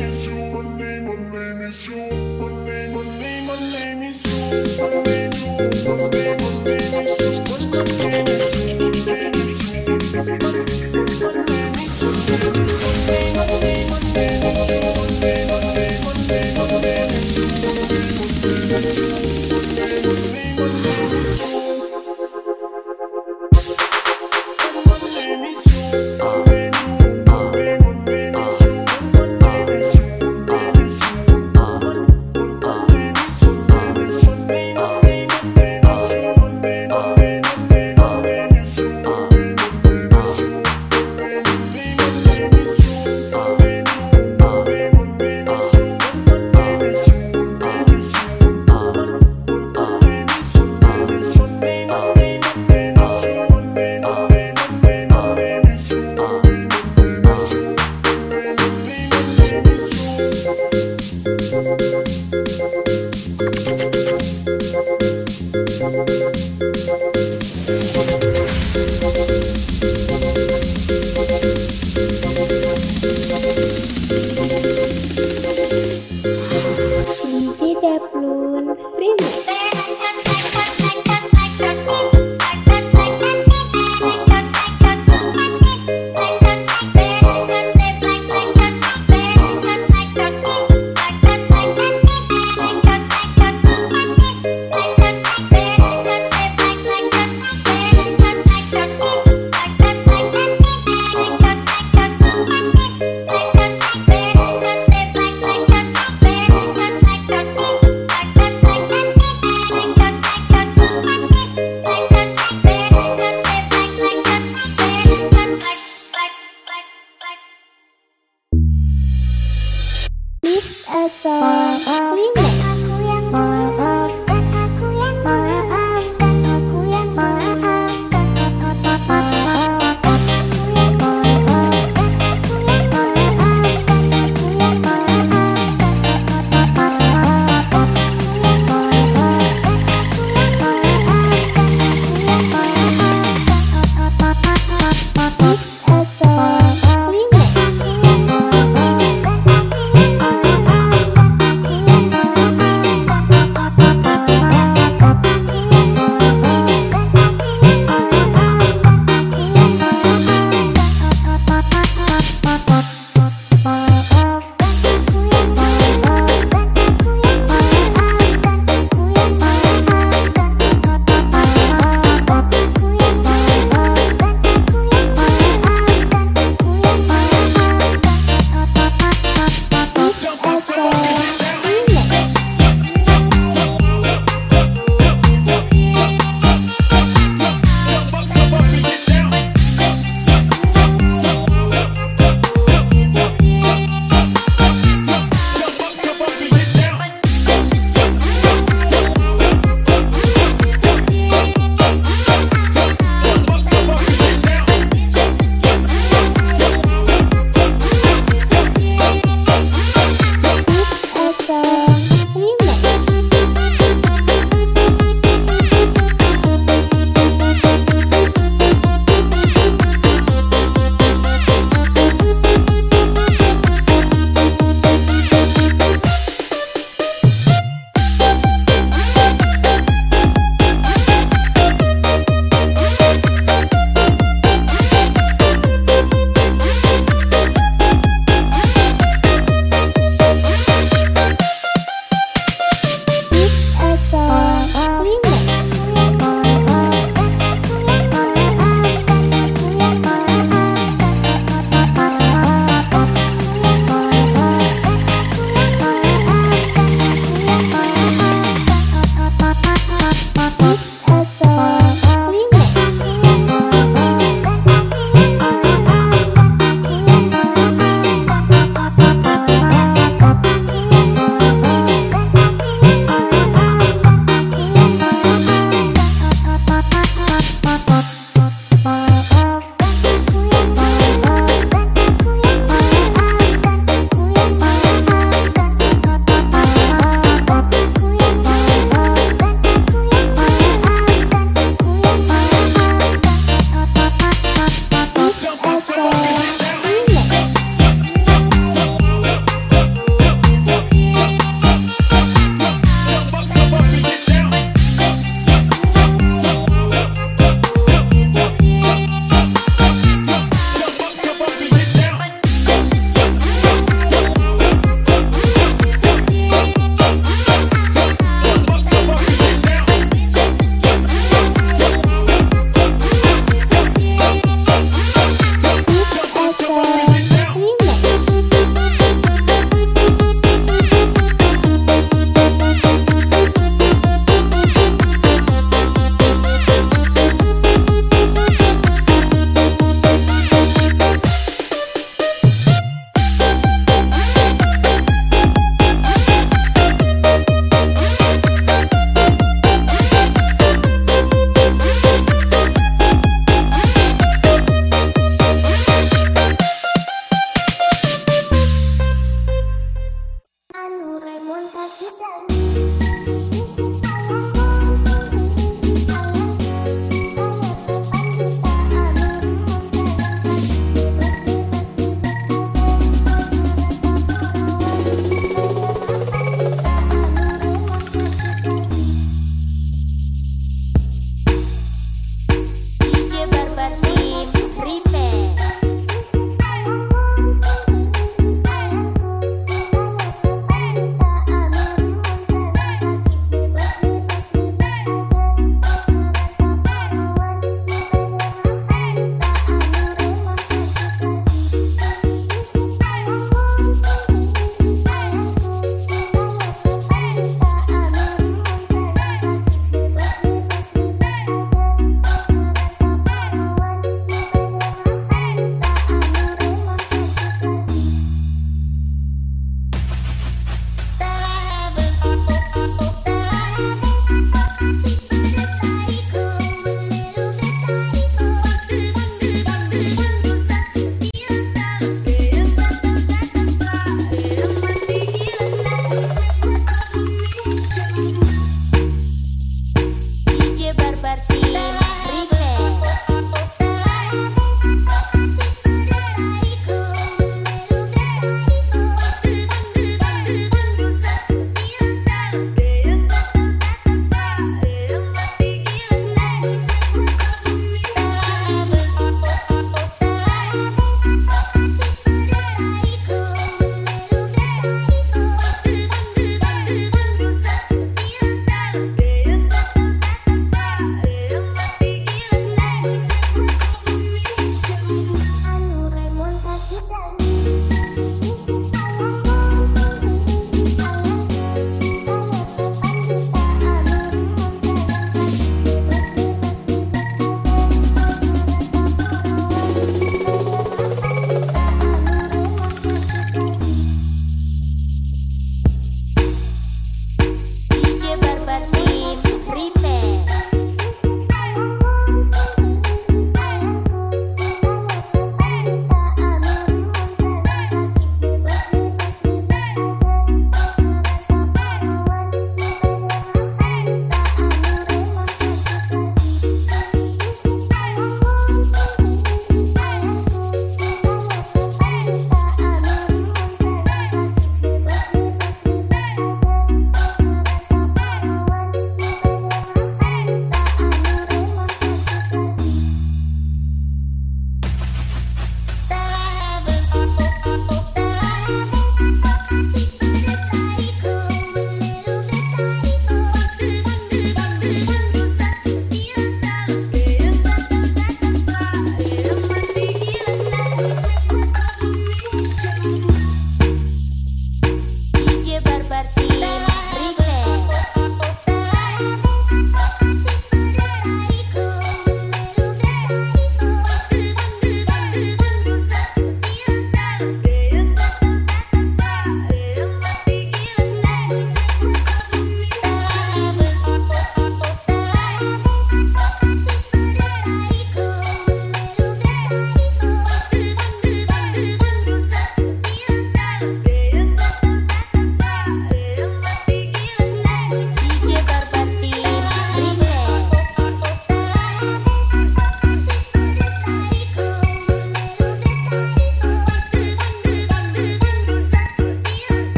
Is you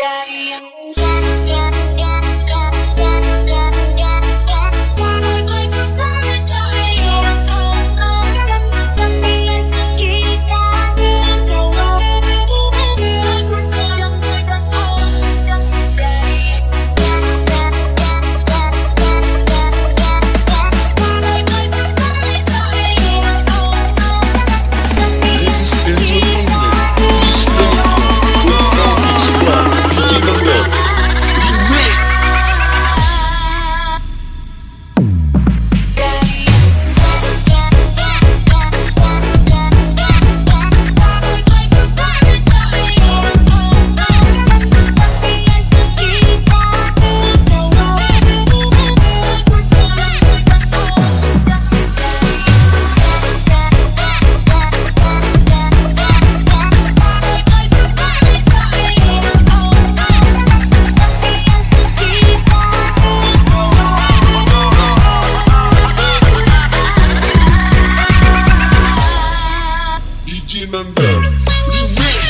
Ganyan, ganyan Música